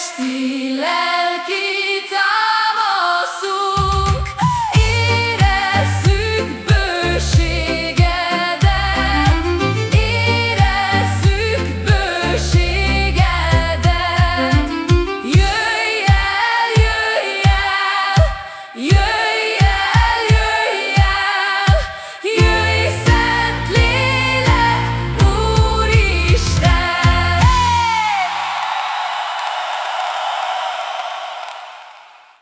έστειλε